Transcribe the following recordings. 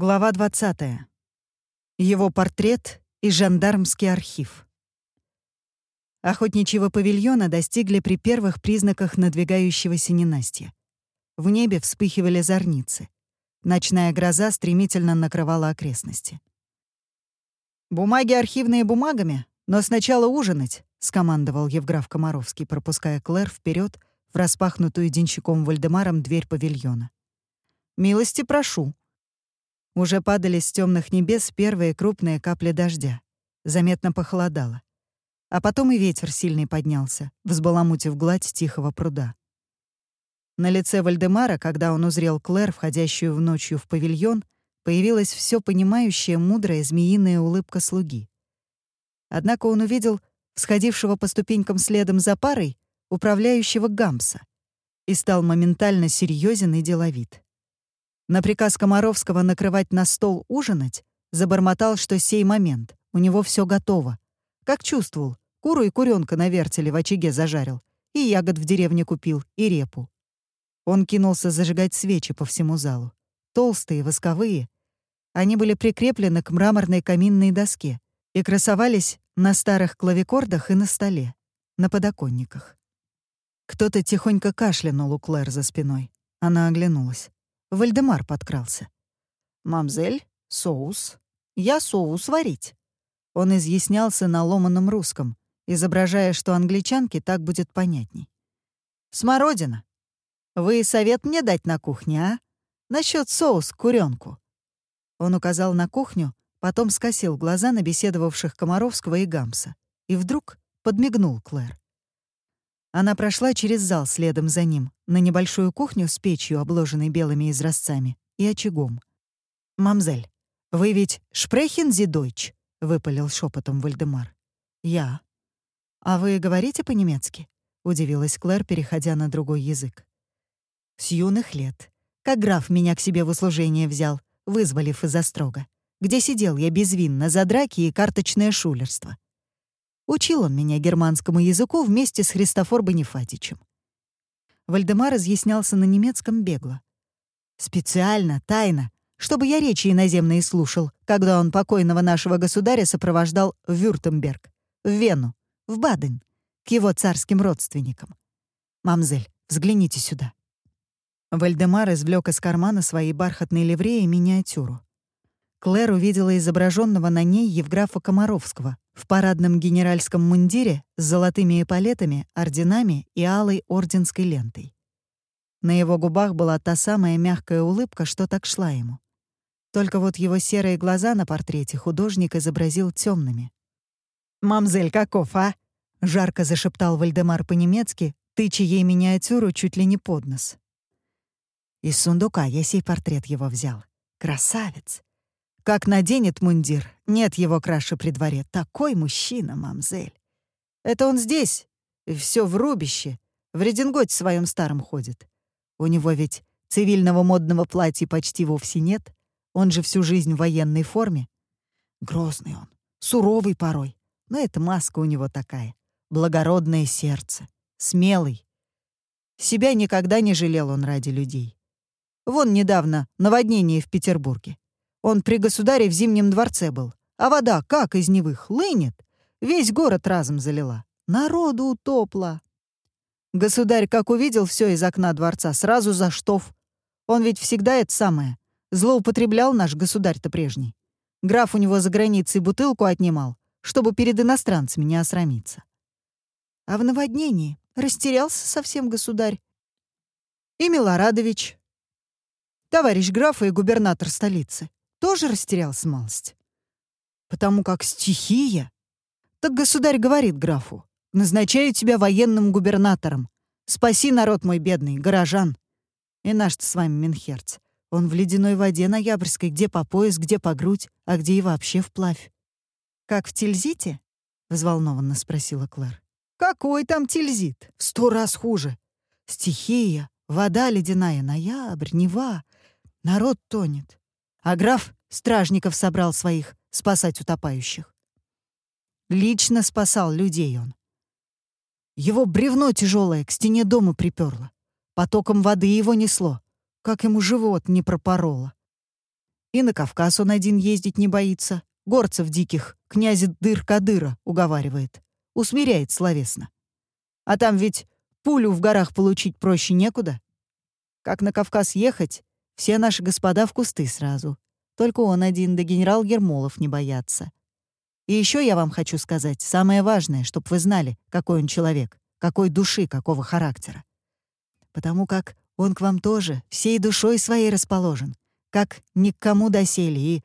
Глава 20. Его портрет и жандармский архив. Охотничьего павильона достигли при первых признаках надвигающегося ненастья. В небе вспыхивали зорницы. Ночная гроза стремительно накрывала окрестности. «Бумаги архивные бумагами, но сначала ужинать», — скомандовал Евграф Комаровский, пропуская Клэр вперед в распахнутую денщиком Вальдемаром дверь павильона. «Милости прошу», уже падали с темных небес первые крупные капли дождя. Заметно похолодало. А потом и ветер сильный поднялся, взбаламутив гладь тихого пруда. На лице Вальдемара, когда он узрел Клэр, входящую в ночью в павильон, появилась все понимающая, мудрая змеиная улыбка слуги. Однако он увидел сходившего по ступенькам следом за парой управляющего Гамса и стал моментально серьезен и деловит. На приказ Комаровского накрывать на стол ужинать забормотал, что сей момент, у него все готово. Как чувствовал, куру и куренка на вертеле в очаге зажарил, и ягод в деревне купил, и репу. Он кинулся зажигать свечи по всему залу. Толстые, восковые. Они были прикреплены к мраморной каминной доске и красовались на старых клавикордах и на столе, на подоконниках. Кто-то тихонько кашлянул у Клэр за спиной. Она оглянулась. Вальдемар подкрался. «Мамзель, соус. Я соус варить». Он изъяснялся на ломаном русском, изображая, что англичанке так будет понятней. «Смородина. Вы совет мне дать на кухне, а? Насчет соус куренку. Он указал на кухню, потом скосил глаза на беседовавших Комаровского и Гамса и вдруг подмигнул Клэр. Она прошла через зал следом за ним, на небольшую кухню с печью, обложенной белыми изразцами, и очагом. «Мамзель, вы ведь Шпрехен зи дойч?» — выпалил шепотом Вальдемар. «Я». «А вы говорите по-немецки?» — удивилась Клэр, переходя на другой язык. «С юных лет. Как граф меня к себе в услужение взял, вызволив из острога, где сидел я безвинно за драки и карточное шулерство. Учил он меня германскому языку вместе с Христофор Бонифатичем. Вальдемар изъяснялся на немецком бегло. Специально, тайно, чтобы я речи иноземные слушал, когда он покойного нашего государя сопровождал в Вюртемберг, в Вену, в Баден, к его царским родственникам. «Мамзель, взгляните сюда». Вальдемар извлек из кармана своей бархатной ливреи миниатюру. Клэр увидела изображенного на ней Евграфа Комаровского в парадном генеральском мундире с золотыми эполетами, орденами и алой орденской лентой. На его губах была та самая мягкая улыбка, что так шла ему. Только вот его серые глаза на портрете художник изобразил темными. «Мамзель, каков, а?» — жарко зашептал Вальдемар по-немецки, тыча ей миниатюру чуть ли не под нос. Из сундука я сей портрет его взял. Красавец! Как наденет мундир, нет его краше при дворе. Такой мужчина, мамзель. Это он здесь, все в рубище, в рединготе своем старом ходит. У него ведь цивильного модного платья почти вовсе нет. Он же всю жизнь в военной форме. Грозный он, суровый порой. Но эта маска у него такая. Благородное сердце, смелый. Себя никогда не жалел он ради людей. Вон недавно наводнение в Петербурге. Он при государе в Зимнем дворце был. А вода как из Невы хлынет. Весь город разом залила. Народу утопло. Государь, как увидел все из окна дворца, сразу за штоф. Он ведь всегда это самое. Злоупотреблял наш государь-то прежний. Граф у него за границей бутылку отнимал, чтобы перед иностранцами не осрамиться. А в наводнении растерялся совсем государь. И Милорадович, товарищ графа и губернатор столицы тоже растерялся малость. Потому как стихия... Так государь говорит графу, назначаю тебя военным губернатором. Спаси народ мой бедный, горожан. И наш-то с вами Минхерц. Он в ледяной воде ноябрьской, где по пояс, где по грудь, а где и вообще вплавь. «Как в Тильзите?» — взволнованно спросила Клэр. «Какой там Тильзит? В сто раз хуже. Стихия, вода ледяная, ноябрь, Нева. Народ тонет а граф стражников собрал своих спасать утопающих. Лично спасал людей он. Его бревно тяжелое к стене дома приперло. Потоком воды его несло, как ему живот не пропороло. И на Кавказ он один ездить не боится. Горцев диких, князя Дыр-Кадыра, уговаривает. Усмиряет словесно. А там ведь пулю в горах получить проще некуда. Как на Кавказ ехать, все наши господа в кусты сразу. Только он один, да генерал Ермолов не боятся. И еще я вам хочу сказать, самое важное, чтобы вы знали, какой он человек, какой души, какого характера. Потому как он к вам тоже всей душой своей расположен, как ни к кому доселе, и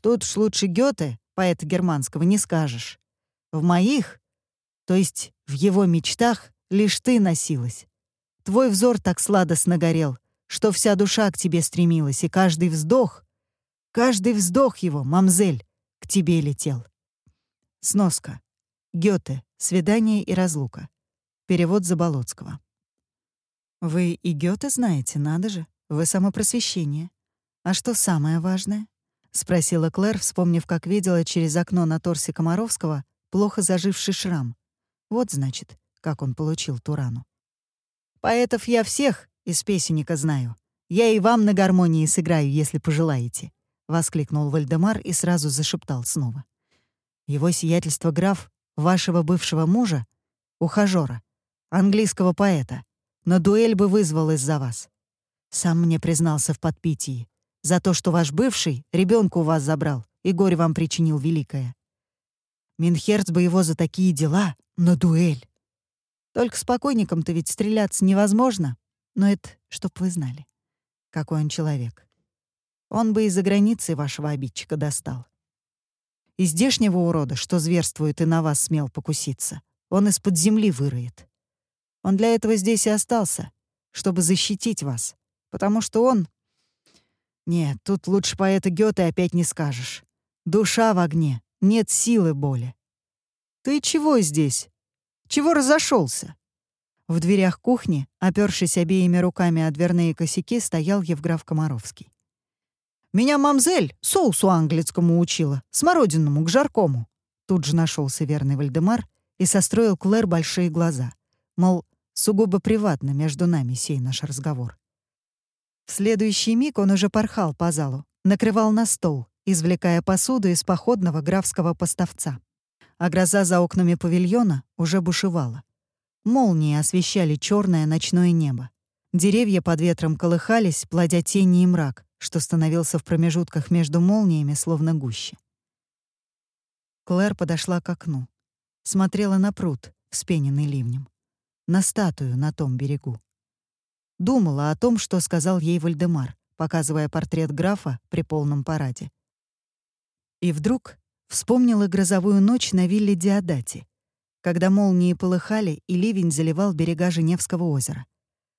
тут ж лучше Гёте, поэта германского, не скажешь. В моих, то есть в его мечтах, лишь ты носилась. Твой взор так сладостно горел, что вся душа к тебе стремилась, и каждый вздох, каждый вздох его, мамзель, к тебе летел. Сноска. Гёте. Свидание и разлука. Перевод Заболоцкого. Вы и Гёте знаете, надо же. Вы самопросвещение. А что самое важное? Спросила Клэр, вспомнив, как видела через окно на торсе Комаровского плохо заживший шрам. Вот, значит, как он получил ту рану. Поэтов я всех из песенника знаю. Я и вам на гармонии сыграю, если пожелаете», — воскликнул Вальдемар и сразу зашептал снова. «Его сиятельство граф вашего бывшего мужа, ухажёра, английского поэта, на дуэль бы вызвал из-за вас. Сам мне признался в подпитии. За то, что ваш бывший ребенка у вас забрал и горе вам причинил великое. Минхерц бы его за такие дела на дуэль. Только с покойником-то ведь стреляться невозможно. Но это чтоб вы знали, какой он человек. Он бы из-за границы вашего обидчика достал. И здешнего урода, что зверствует и на вас смел покуситься, он из-под земли выроет. Он для этого здесь и остался, чтобы защитить вас, потому что он... Нет, тут лучше поэта Гёте опять не скажешь. Душа в огне, нет силы боли. Ты чего здесь? Чего разошелся? В дверях кухни, опёршись обеими руками о дверные косяки, стоял Евграф Комаровский. «Меня мамзель соусу английскому учила, смородинному, к жаркому». Тут же нашелся верный Вальдемар и состроил Клэр большие глаза. Мол, Сугубо приватно между нами сей наш разговор. В следующий миг он уже порхал по залу, накрывал на стол, извлекая посуду из походного графского поставца. А гроза за окнами павильона уже бушевала. Молнии освещали черное ночное небо. Деревья под ветром колыхались, плодя тени и мрак, что становился в промежутках между молниями, словно гуще. Клэр подошла к окну. Смотрела на пруд, вспененный ливнем на статую на том берегу. Думала о том, что сказал ей Вальдемар, показывая портрет графа при полном параде. И вдруг вспомнила грозовую ночь на вилле Диодати, когда молнии полыхали и ливень заливал берега Женевского озера.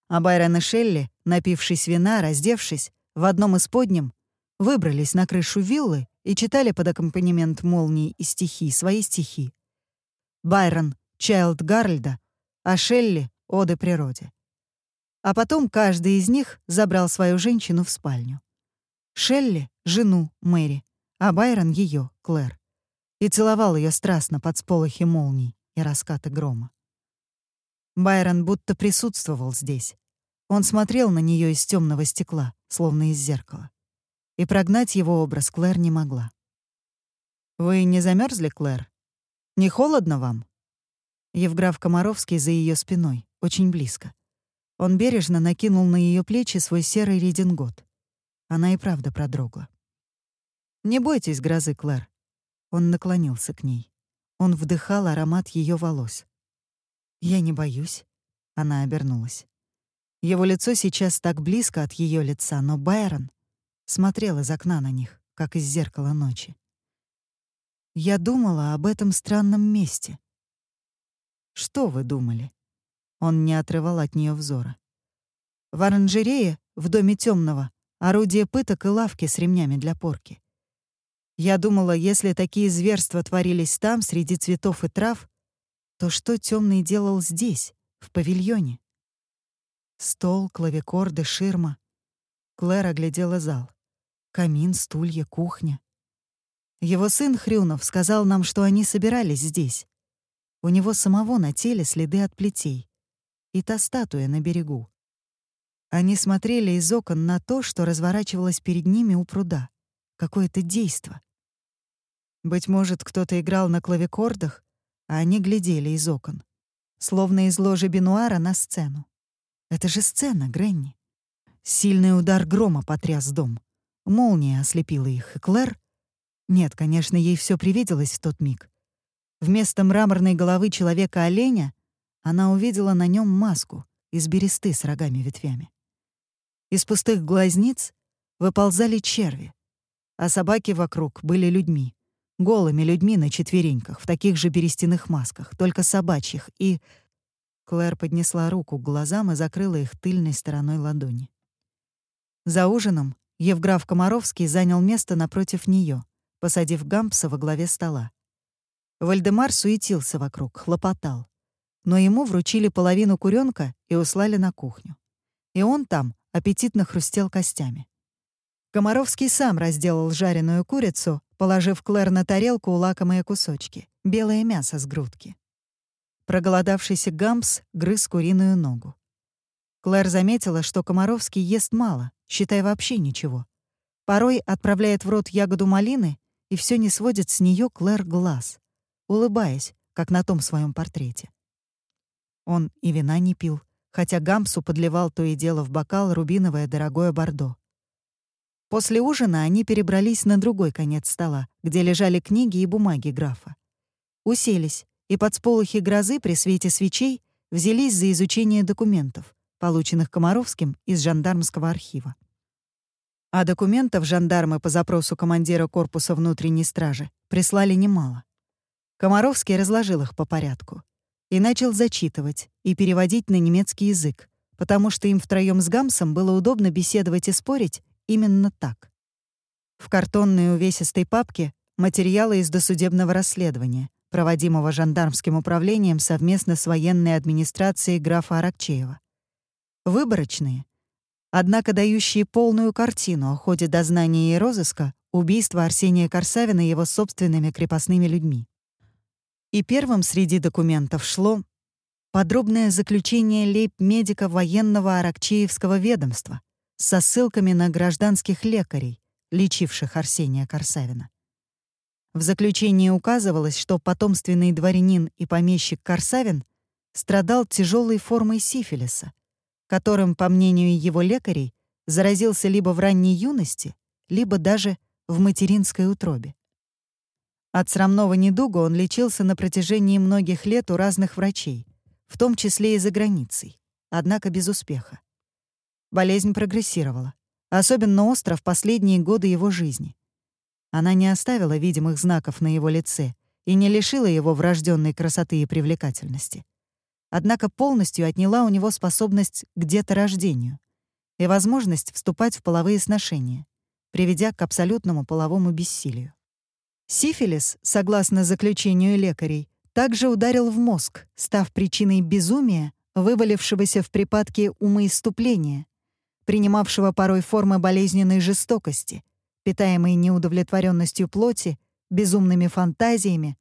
А Байрон и Шелли, напившись вина, раздевшись, в одном из подням, выбрались на крышу виллы и читали под аккомпанемент молний и стихи свои стихи. Байрон — Чайлд Гарльда, а Шелли — оды природе. А потом каждый из них забрал свою женщину в спальню. Шелли — жену Мэри, а Байрон — ее, Клэр. И целовал ее страстно под сполохи молний и раскаты грома. Байрон будто присутствовал здесь. Он смотрел на нее из темного стекла, словно из зеркала. И прогнать его образ Клэр не могла. «Вы не замерзли, Клэр? Не холодно вам?» Евграф Комаровский за ее спиной, очень близко. Он бережно накинул на ее плечи свой серый редингот. Она и правда продрогла. «Не бойтесь грозы, Клэр». Он наклонился к ней. Он вдыхал аромат ее волос. «Я не боюсь». Она обернулась. Его лицо сейчас так близко от ее лица, но Байрон смотрел из окна на них, как из зеркала ночи. Я думала об этом странном месте. Что вы думали? Он не отрывал от нее взора. В оранжерее, в доме темного, орудие пыток и лавки с ремнями для порки. Я думала, если такие зверства творились там, среди цветов и трав, то что темный делал здесь, в павильоне? Стол, клавикорды, ширма. Клэр оглядела зал. Камин, стулья, кухня. Его сын Хрюнов сказал нам, что они собирались здесь. У него самого на теле следы от плетей. И та статуя на берегу. Они смотрели из окон на то, что разворачивалось перед ними у пруда. какое-то действо. Быть может, кто-то играл на клавикордах, а они глядели из окон, словно из ложи Бенуара на сцену. Это же сцена, Гренни. Сильный удар грома потряс дом. Молния ослепила их, и Клэр... Нет, конечно, ей все привиделось в тот миг. Вместо мраморной головы человека-оленя она увидела на нем маску из бересты с рогами-ветвями. Из пустых глазниц выползали черви, а собаки вокруг были людьми. Голыми людьми на четвереньках, в таких же берестяных масках, только собачьих, и... Клэр поднесла руку к глазам и закрыла их тыльной стороной ладони. За ужином Евграф Комаровский занял место напротив нее, посадив Гампса во главе стола. Вальдемар суетился вокруг, хлопотал. Но ему вручили половину куренка и услали на кухню. И он там аппетитно хрустел костями. Комаровский сам разделал жареную курицу, положив Клэр на тарелку лакомые кусочки, белое мясо с грудки. Проголодавшийся Гампс грыз куриную ногу. Клэр заметила, что Комаровский ест мало, считай вообще ничего. Порой отправляет в рот ягоду малины и все не сводит с нее Клэр глаз, улыбаясь, как на том своем портрете. Он и вина не пил, хотя Гампсу подливал то и дело в бокал рубиновое дорогое бордо. После ужина они перебрались на другой конец стола, где лежали книги и бумаги графа. Уселись, и под сполохи грозы при свете свечей взялись за изучение документов, полученных Комаровским из жандармского архива. А документов жандармы по запросу командира корпуса внутренней стражи прислали немало. Комаровский разложил их по порядку и начал зачитывать и переводить на немецкий язык, потому что им втроем с Гамсом было удобно беседовать и спорить именно так. В картонной увесистой папке материалы из досудебного расследования, проводимого жандармским управлением совместно с военной администрацией графа Аракчеева. Выборочные, однако дающие полную картину о ходе дознания и розыска убийства Арсения Корсавина его собственными крепостными людьми. И первым среди документов шло подробное заключение лейб-медика военного Аракчеевского ведомства, со ссылками на гражданских лекарей, лечивших Арсения Корсавина. В заключении указывалось, что потомственный дворянин и помещик Корсавин страдал тяжелой формой сифилиса, которым, по мнению его лекарей, заразился либо в ранней юности, либо даже в материнской утробе. От срамного недуга он лечился на протяжении многих лет у разных врачей, в том числе и за границей, однако без успеха. Болезнь прогрессировала, особенно остро в последние годы его жизни. Она не оставила видимых знаков на его лице и не лишила его врожденной красоты и привлекательности. Однако полностью отняла у него способность к деторождению и возможность вступать в половые сношения, приведя к абсолютному половому бессилию. Сифилис, согласно заключению лекарей, также ударил в мозг, став причиной безумия, вывалившегося в припадке умоиступления, принимавшего порой формы болезненной жестокости, питаемой неудовлетворенностью плоти, безумными фантазиями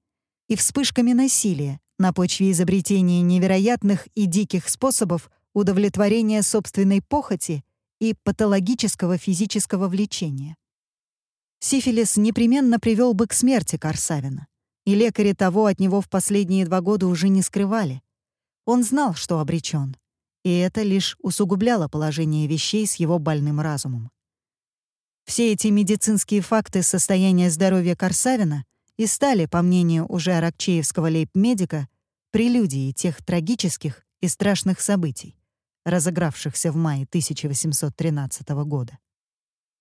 и вспышками насилия на почве изобретения невероятных и диких способов удовлетворения собственной похоти и патологического физического влечения. Сифилис непременно привел бы к смерти Корсавина, и лекари того от него в последние два года уже не скрывали. Он знал, что обречен, и это лишь усугубляло положение вещей с его больным разумом. Все эти медицинские факты состояния здоровья Корсавина и стали, по мнению уже аракчеевского лейб-медика, прелюдией тех трагических и страшных событий, разыгравшихся в мае 1813 года.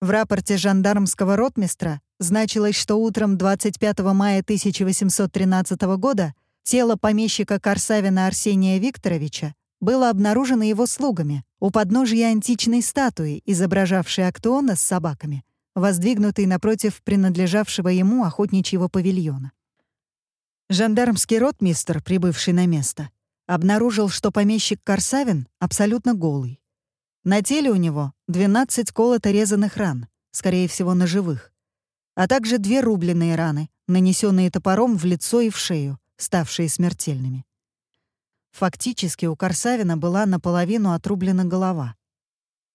В рапорте жандармского ротмистра значилось, что утром 25 мая 1813 года тело помещика Корсавина Арсения Викторовича было обнаружено его слугами у подножия античной статуи, изображавшей Актуона с собаками, воздвигнутой напротив принадлежавшего ему охотничьего павильона. Жандармский ротмистр, прибывший на место, обнаружил, что помещик Корсавин абсолютно голый. На теле у него 12 колото-резанных ран, скорее всего, ножевых, а также две рубленые раны, нанесенные топором в лицо и в шею, ставшие смертельными. Фактически у Корсавина была наполовину отрублена голова.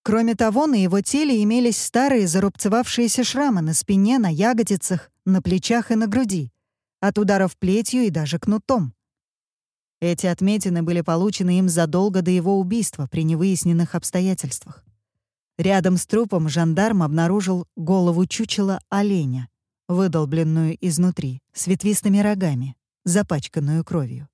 Кроме того, на его теле имелись старые зарубцевавшиеся шрамы на спине, на ягодицах, на плечах и на груди, от ударов плетью и даже кнутом. Эти отметины были получены им задолго до его убийства при невыясненных обстоятельствах. Рядом с трупом жандарм обнаружил голову чучела оленя, выдолбленную изнутри, с ветвистыми рогами, запачканную кровью.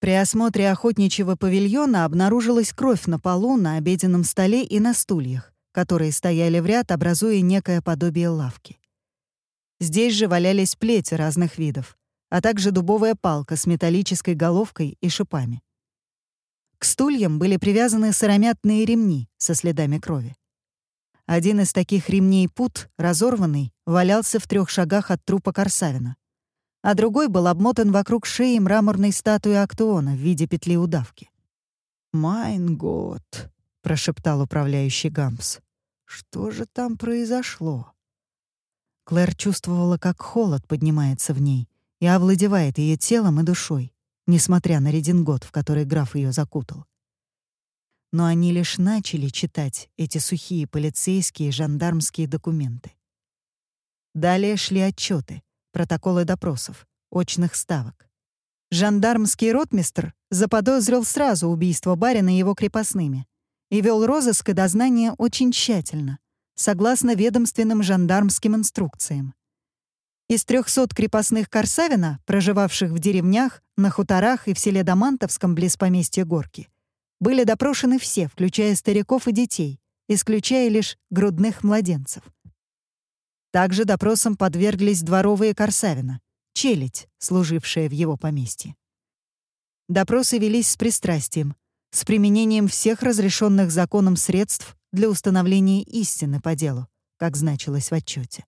При осмотре охотничьего павильона обнаружилась кровь на полу, на обеденном столе и на стульях, которые стояли в ряд, образуя некое подобие лавки. Здесь же валялись плети разных видов, а также дубовая палка с металлической головкой и шипами. К стульям были привязаны сыромятные ремни со следами крови. Один из таких ремней пут, разорванный, валялся в трех шагах от трупа Корсавина, а другой был обмотан вокруг шеи мраморной статуи Актуона в виде петли удавки. «Майн год», — прошептал управляющий Гампс. «Что же там произошло?» Клэр чувствовала, как холод поднимается в ней и овладевает ее телом и душой, несмотря на редингот, в который граф ее закутал. Но они лишь начали читать эти сухие полицейские и жандармские документы. Далее шли отчеты, протоколы допросов, очных ставок. Жандармский ротмистр заподозрил сразу убийство барина и его крепостными и вел розыск и дознание очень тщательно, согласно ведомственным жандармским инструкциям. Из 300 крепостных Корсавина, проживавших в деревнях, на хуторах и в селе Домантовском близ поместья Горки, были допрошены все, включая стариков и детей, исключая лишь грудных младенцев. Также допросам подверглись дворовые Корсавина, челядь, служившая в его поместье. Допросы велись с пристрастием, с применением всех разрешенных законом средств для установления истины по делу, как значилось в отчете.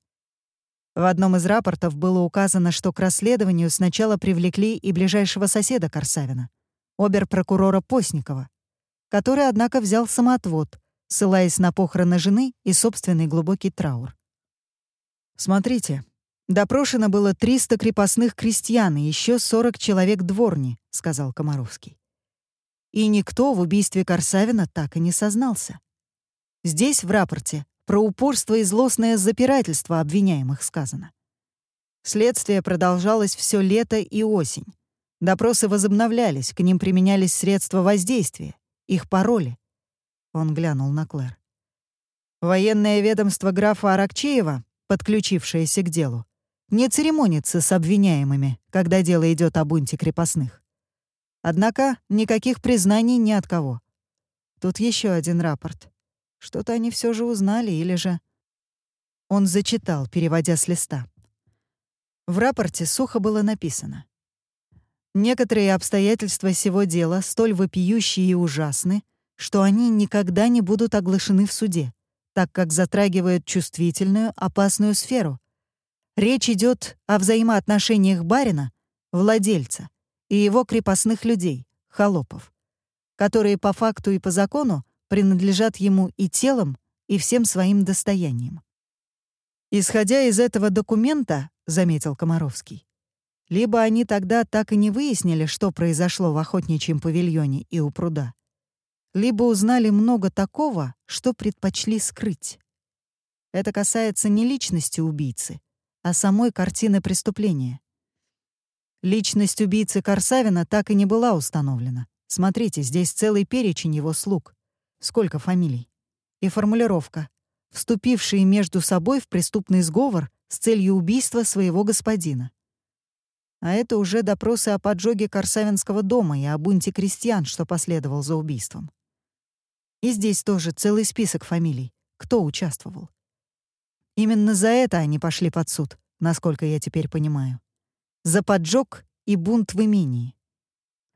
В одном из рапортов было указано, что к расследованию сначала привлекли и ближайшего соседа Корсавина, обер-прокурора Постникова, который, однако, взял самоотвод, ссылаясь на похороны жены и собственный глубокий траур. «Смотрите, допрошено было 300 крепостных крестьян и еще 40 человек дворни», — сказал Комаровский. И никто в убийстве Корсавина так и не сознался. Здесь, в рапорте, про упорство и злостное запирательство обвиняемых сказано. Следствие продолжалось все лето и осень. Допросы возобновлялись, к ним применялись средства воздействия, их пароли. Он глянул на Клэр. Военное ведомство графа Аракчеева подключившаяся к делу, не церемонится с обвиняемыми, когда дело идет о бунте крепостных. Однако никаких признаний ни от кого. Тут еще один рапорт. Что-то они все же узнали или же... Он зачитал, переводя с листа. В рапорте сухо было написано. Некоторые обстоятельства сего дела столь вопиющие и ужасны, что они никогда не будут оглашены в суде так как затрагивают чувствительную, опасную сферу. Речь идет о взаимоотношениях барина, владельца, и его крепостных людей, холопов, которые по факту и по закону принадлежат ему и телом, и всем своим достоянием. Исходя из этого документа, заметил Комаровский, либо они тогда так и не выяснили, что произошло в охотничьем павильоне и у пруда, либо узнали много такого, что предпочли скрыть. Это касается не личности убийцы, а самой картины преступления. Личность убийцы Корсавина так и не была установлена. Смотрите, здесь целый перечень его слуг. Сколько фамилий. И формулировка. Вступившие между собой в преступный сговор с целью убийства своего господина. А это уже допросы о поджоге Корсавинского дома и о бунте крестьян, что последовал за убийством. И здесь тоже целый список фамилий, кто участвовал. Именно за это они пошли под суд, насколько я теперь понимаю. За поджог и бунт в имении.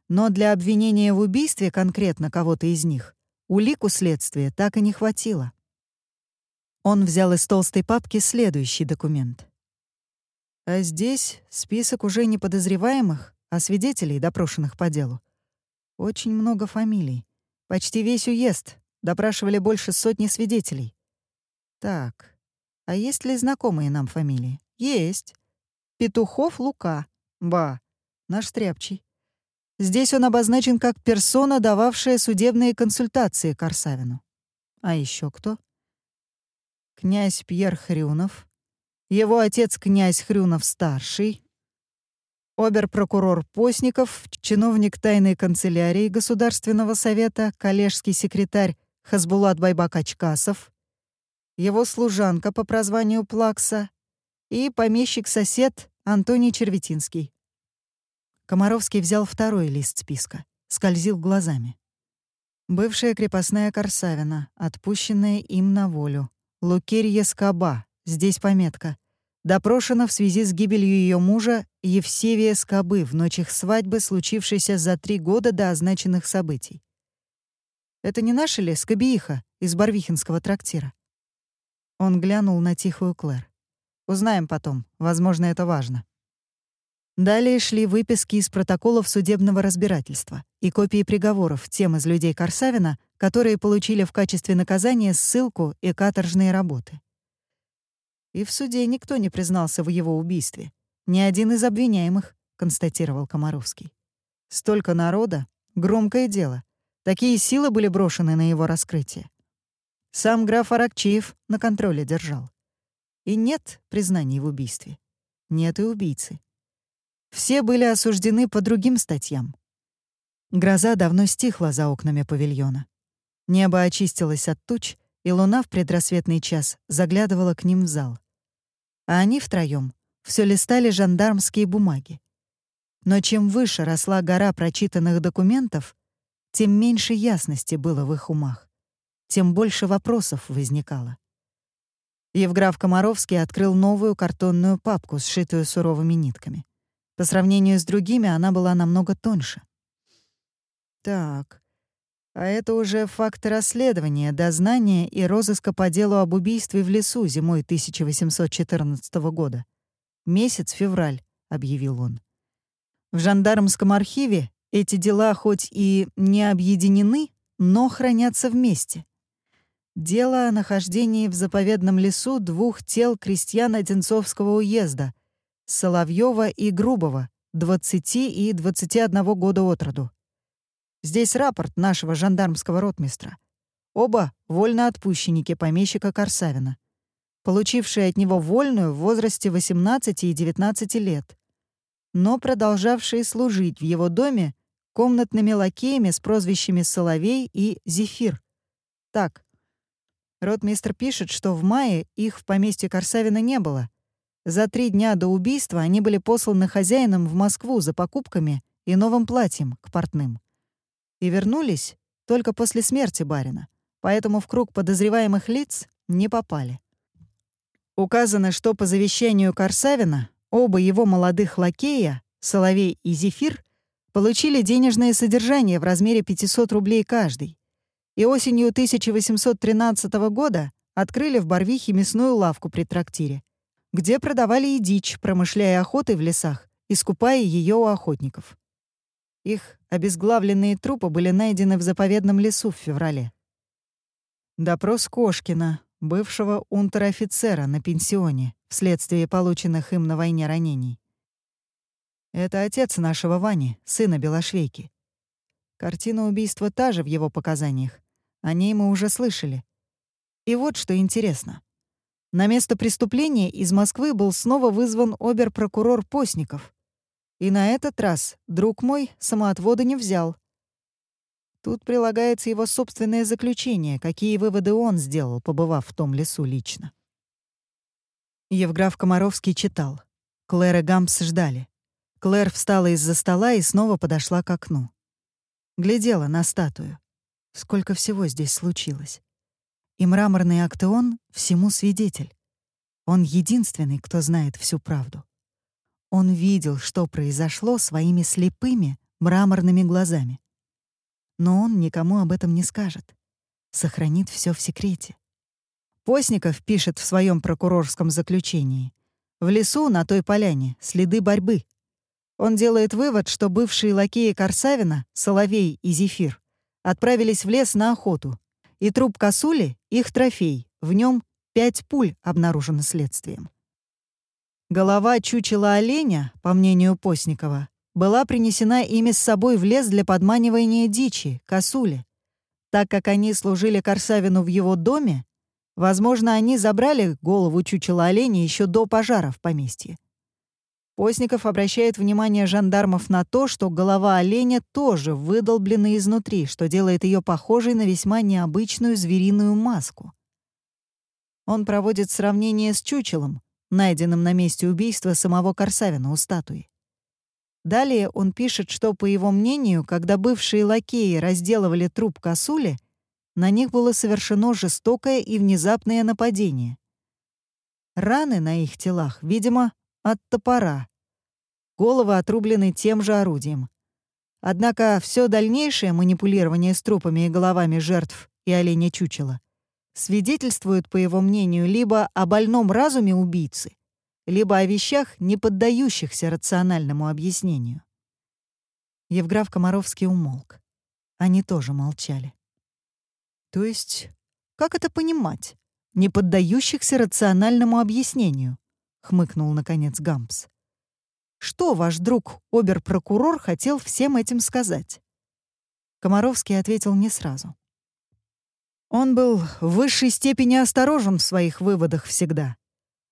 Но для обвинения в убийстве конкретно кого-то из них улику следствия так и не хватило. Он взял из толстой папки следующий документ. А здесь список уже не подозреваемых, а свидетелей, допрошенных по делу. Очень много фамилий. Почти весь уезд. Допрашивали больше сотни свидетелей. Так, а есть ли знакомые нам фамилии? Есть. Петухов Лука. Ба. Наш стряпчий. Здесь он обозначен как персона, дававшая судебные консультации Корсавину. А еще кто? Князь Пьер Хрюнов. Его отец князь Хрюнов-старший. Обер-прокурор Постников, чиновник тайной канцелярии Государственного совета, коллежский секретарь Хазбулат Байбак-Ачкасов, его служанка по прозванию Плакса и помещик-сосед Антоний Черветинский. Комаровский взял второй лист списка, скользил глазами. Бывшая крепостная Корсавина, отпущенная им на волю. Лукерья Скоба, здесь пометка. Допрошена в связи с гибелью ее мужа Евсевия Скобы в ночь их свадьбы, случившейся за три года до означенных событий. Это не наша ли Скобииха из Барвихинского трактира? Он глянул на тихую Клэр. Узнаем потом, возможно, это важно. Далее шли выписки из протоколов судебного разбирательства и копии приговоров тем из людей Корсавина, которые получили в качестве наказания ссылку и каторжные работы. И в суде никто не признался в его убийстве. Ни один из обвиняемых, констатировал Комаровский. Столько народа — громкое дело. Такие силы были брошены на его раскрытие. Сам граф Аракчеев на контроле держал. И нет признаний в убийстве. Нет и убийцы. Все были осуждены по другим статьям. Гроза давно стихла за окнами павильона. Небо очистилось от туч, и луна в предрассветный час заглядывала к ним в зал. А они втроём все листали жандармские бумаги. Но чем выше росла гора прочитанных документов, тем меньше ясности было в их умах, тем больше вопросов возникало. Евграф Комаровский открыл новую картонную папку, сшитую суровыми нитками. По сравнению с другими она была намного тоньше. Так, а это уже факты расследования, дознания и розыска по делу об убийстве в лесу зимой 1814 года. Месяц февраль, объявил он. В жандармском архиве эти дела хоть и не объединены, но хранятся вместе. Дело о нахождении в заповедном лесу двух тел крестьян Одинцовского уезда — Соловьева и Грубова, 20 и 21 года от роду. Здесь рапорт нашего жандармского ротмистра. Оба — вольноотпущенники помещика Корсавина, получившие от него вольную в возрасте 18 и 19 лет, но продолжавшие служить в его доме комнатными лакеями с прозвищами Соловей и Зефир. Так. Ротмистр пишет, что в мае их в поместье Корсавина не было. За три дня до убийства они были посланы хозяином в Москву за покупками и новым платьем к портным. И вернулись только после смерти барина, поэтому в круг подозреваемых лиц не попали. Указано, что по завещанию Корсавина оба его молодых лакея, Соловей и Зефир, получили денежное содержание в размере 500 рублей каждый. И осенью 1813 года открыли в Барвихе мясную лавку при трактире, где продавали и дичь, промышляя охотой в лесах, искупая ее у охотников. Их обезглавленные трупы были найдены в заповедном лесу в феврале. Допрос Кошкина, бывшего унтер-офицера на пенсионе, вследствие полученных им на войне ранений. Это отец нашего Вани, сына Белошвейки. Картина убийства та же в его показаниях. О ней мы уже слышали. И вот что интересно. На место преступления из Москвы был снова вызван обер-прокурор Постников. И на этот раз, друг мой, самоотвода не взял. Тут прилагается его собственное заключение, какие выводы он сделал, побывав в том лесу лично. Евграф Комаровский читал. Клэр и Гампс ждали. Клэр встала из-за стола и снова подошла к окну. Глядела на статую. Сколько всего здесь случилось. И мраморный актеон всему свидетель. Он единственный, кто знает всю правду. Он видел, что произошло своими слепыми, мраморными глазами. Но он никому об этом не скажет. Сохранит все в секрете. Постников пишет в своем прокурорском заключении. В лесу на той поляне следы борьбы. Он делает вывод, что бывшие лакеи Корсавина, Соловей и Зефир, отправились в лес на охоту, и труп косули — их трофей, в нем пять пуль обнаружено следствием. Голова чучела оленя, по мнению Постникова, была принесена ими с собой в лес для подманивания дичи, косули. Так как они служили Корсавину в его доме, возможно, они забрали голову чучела оленя еще до пожара в поместье. Постников обращает внимание жандармов на то, что голова оленя тоже выдолблена изнутри, что делает ее похожей на весьма необычную звериную маску. Он проводит сравнение с чучелом, найденным на месте убийства самого Корсавина у статуи. Далее он пишет, что, по его мнению, когда бывшие лакеи разделывали труп косули, на них было совершено жестокое и внезапное нападение. Раны на их телах, видимо, от топора. Головы отрублены тем же орудием. Однако все дальнейшее манипулирование с трупами и головами жертв и оленя чучела свидетельствует, по его мнению, либо о больном разуме убийцы, либо о вещах, не поддающихся рациональному объяснению. Евграф Комаровский умолк. Они тоже молчали. То есть, как это понимать? Не поддающихся рациональному объяснению? хмыкнул наконец Гампс. Что ваш друг, обер-прокурор, хотел всем этим сказать? Комаровский ответил не сразу. Он был в высшей степени осторожен в своих выводах всегда.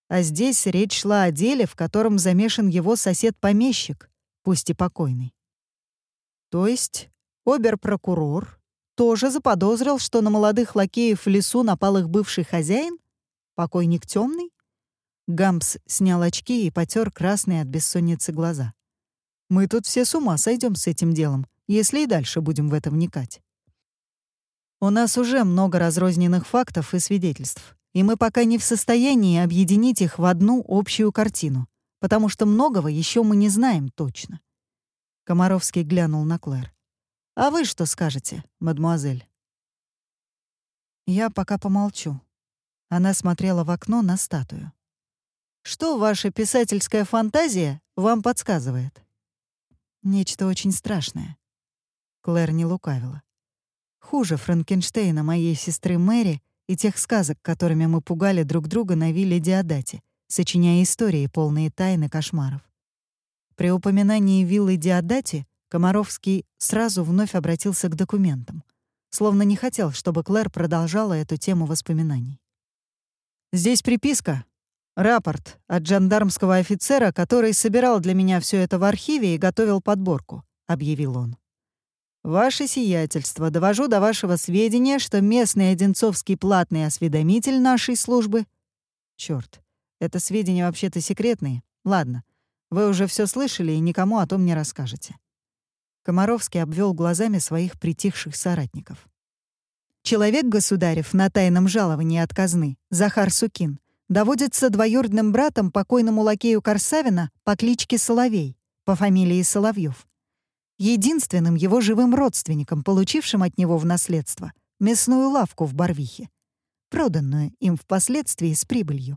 А здесь речь шла о деле, в котором замешан его сосед-помещик, пусть и покойный. То есть обер-прокурор тоже заподозрил, что на молодых лакеев в лесу напал их бывший хозяин? Покойник темный? Гампс снял очки и потер красные от бессонницы глаза. «Мы тут все с ума сойдем с этим делом, если и дальше будем в это вникать. У нас уже много разрозненных фактов и свидетельств, и мы пока не в состоянии объединить их в одну общую картину, потому что многого еще мы не знаем точно». Комаровский глянул на Клэр. «А вы что скажете, мадемуазель?» «Я пока помолчу». Она смотрела в окно на статую. Что ваша писательская фантазия вам подсказывает? Нечто очень страшное. Клэр не лукавила. Хуже Франкенштейна моей сестры Мэри и тех сказок, которыми мы пугали друг друга на вилле Диодати, сочиняя истории, полные тайны кошмаров. При упоминании виллы Диодати Комаровский сразу вновь обратился к документам, словно не хотел, чтобы Клэр продолжала эту тему воспоминаний. «Здесь приписка, Рапорт от жандармского офицера, который собирал для меня все это в архиве и готовил подборку», — объявил он. «Ваше сиятельство, довожу до вашего сведения, что местный одинцовский платный осведомитель нашей службы...» Черт, это сведения вообще-то секретные. Ладно, вы уже все слышали и никому о том не расскажете». Комаровский обвел глазами своих притихших соратников. Человек государев на тайном жаловании от казны, Захар Сукин, доводится двоюродным братом покойному лакею Корсавина по кличке Соловей, по фамилии Соловьев. Единственным его живым родственником, получившим от него в наследство мясную лавку в Барвихе, проданную им впоследствии с прибылью.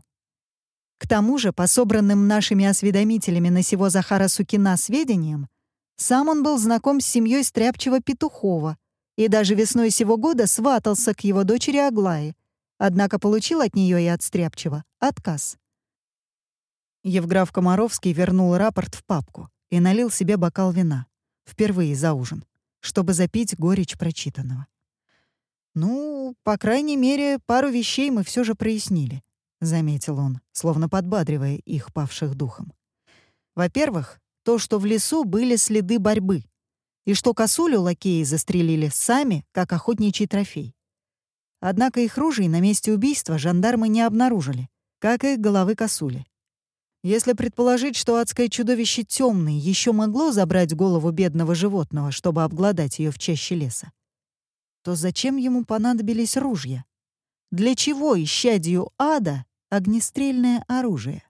К тому же, по собранным нашими осведомителями на сего Захара Сукина сведениям, сам он был знаком с семьей Стряпчего Петухова и даже весной сего года сватался к его дочери Аглае, однако получил от нее и от Стряпчева отказ. Евграф Комаровский вернул рапорт в папку и налил себе бокал вина, впервые за ужин, чтобы запить горечь прочитанного. «Ну, по крайней мере, пару вещей мы все же прояснили», — заметил он, словно подбадривая их павших духом. «Во-первых, то, что в лесу были следы борьбы, и что косулю лакеи застрелили сами, как охотничий трофей. Однако их ружей на месте убийства жандармы не обнаружили, как и головы косули. Если предположить, что адское чудовище темный еще могло забрать голову бедного животного, чтобы обглодать ее в чаще леса, то зачем ему понадобились ружья? Для чего исчадию ада огнестрельное оружие?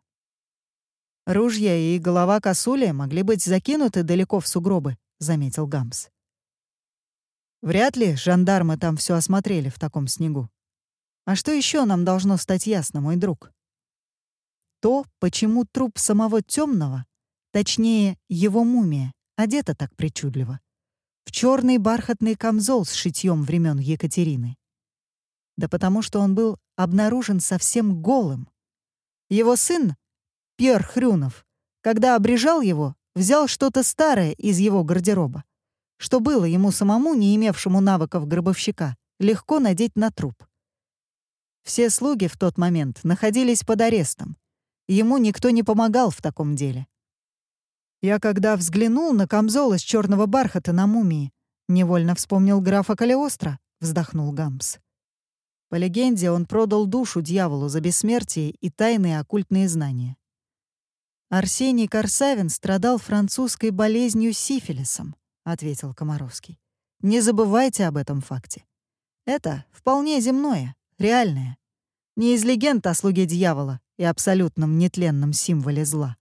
«Ружья и голова косули могли быть закинуты далеко в сугробы», — заметил Гамс. Вряд ли жандармы там все осмотрели в таком снегу. А что еще нам должно стать ясно, мой друг? То, почему труп самого темного, точнее, его мумия, одета так причудливо. В черный бархатный камзол с шитьем времен Екатерины. Да потому что он был обнаружен совсем голым. Его сын, Пьер Хрюнов, когда обрежал его, взял что-то старое из его гардероба что было ему самому, не имевшему навыков гробовщика, легко надеть на труп. Все слуги в тот момент находились под арестом. Ему никто не помогал в таком деле. Я когда взглянул на камзол из черного бархата на мумии, невольно вспомнил графа Калиостро, вздохнул Гампс. По легенде, он продал душу дьяволу за бессмертие и тайные оккультные знания. Арсений Корсавин страдал французской болезнью сифилисом, ответил Комаровский. Не забывайте об этом факте. Это вполне земное, реальное. Не из легенд о слуге дьявола и абсолютном нетленном символе зла.